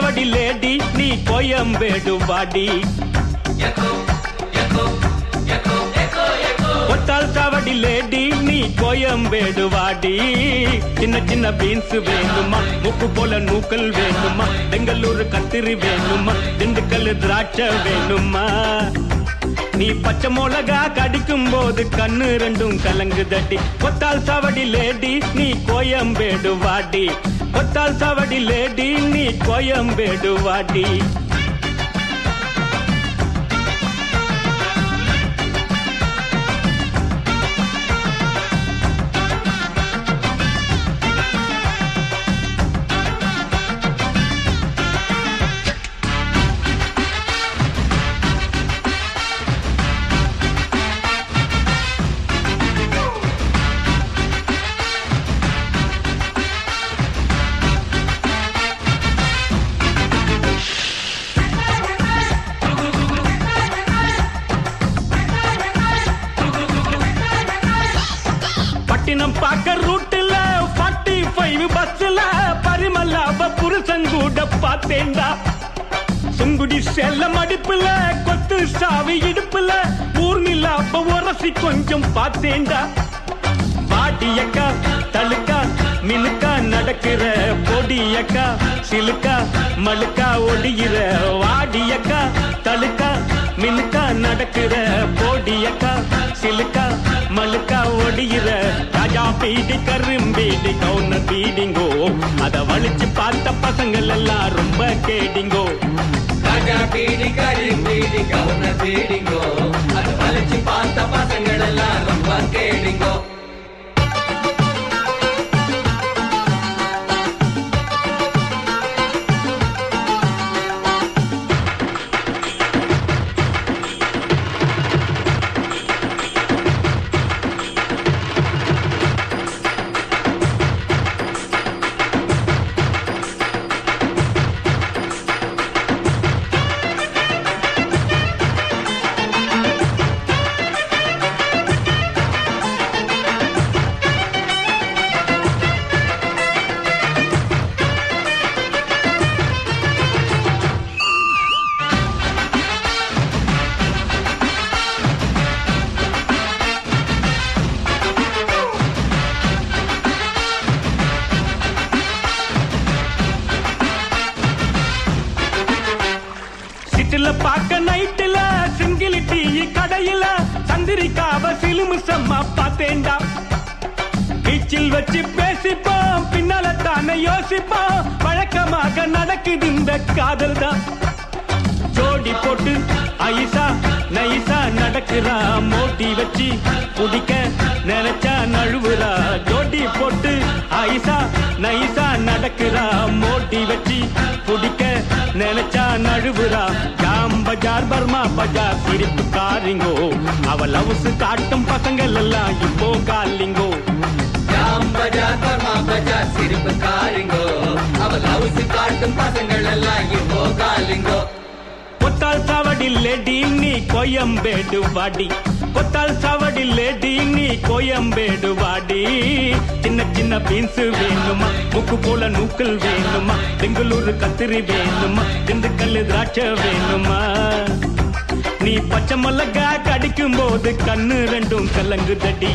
கொத்தால் lady நீ கோயம்பேடு வாடி கொத்தால் சாவடி லேடி நீ கோயம்பேடு வாடி சின்ன சின்ன பீன்ஸ் வேணுமா? முக்கு போல நூக்கல் வேணுமா? பெங்களூரு கத்திரி வேணுமா? திண்டுக்கல் திராட்சை வேணுமா? நீ பச்சை மிளகா கடிக்கும் போது கண்ணு ரெண்டும் கலங்குதடி. கொத்தால் சாவடி லேடி நீ கோயம்பேடு வாடி. கொத்தால் சாவடி லேடி நீ கோயம்பேடு வாடி. பட்டினம் பாக்க ரூட்டுல ஃபார்ட்டி ஃபைவ் பஸ்ல பரிமல்லாப புருஷன் கூட பார்த்தேன்டா. சுங்குடி செல்ல மடிப்புல கொத்து சாவி இடுப்புல ஊர்மில்லாப்ப உரசி கொஞ்சம் பார்த்தேன்டா. பாட்டியக்கா தழுக்கா மினுக்கா நடக்கிற பொடியக்கா சிலுக்கா மழுக்கா ஒடிகிற வாடியக்கா தழுக்கா மினுக்கா நடக்கிற பீடி கரும்பீடி கவுன பீடிங்கோ. அத வலிச்சு பார்த்த பசங்கள் எல்லாம் ரொம்ப கேடிங்கோ. பீடி கரி பீடி கவுன பீடி சிட்டில பாக்க நைட்டுல சிங்கிலி டீ கடையில. சந்திரிக்காவ சிலுமிசம்மா பார்த்தேன்டா. பீச்சில் வச்சு பேசிப்போம் பின்னால தானே யோசிப்போம். வழக்கமாக நடக்குது இந்த காதல் தான் ஜோடி போட்டு ஐசா நைசா நடக்கிறா. மோட்டி வச்சு குடிக்க நினைச்சா நழுவுறா. ஜோடி போட்டு ஐசா நைசா நடக்கிறா. சிரிப்பு காரிங்கோ அவ லவ்ஸ் காட்டும் பசங்கள் எல்லாம் இப்போ காலிங்கோ. சிரிப்பு காரிங்கோ அவள் ஹவுஸ் காட்டும் பசங்கள் எல்லாம் இப்போ காலிங்கோ. கொத்தால் சாவடி லேடி நீ கோயம்பேடு வாடி. கொத்தால் சாவடி லேடி நீ கோயம்பேடு வாடி. சின்ன சின்ன பீன்ஸ் வேணுமா? முக்கு போல நூக்கல் வேணுமா? பெங்களூரு கத்திரி வேணுமா? திண்டுக்கல் திராட்சை வேணுமா? நீ பச்சை மிளகா கடிக்கும் போது கண்ணு ரெண்டும் கலங்குதடி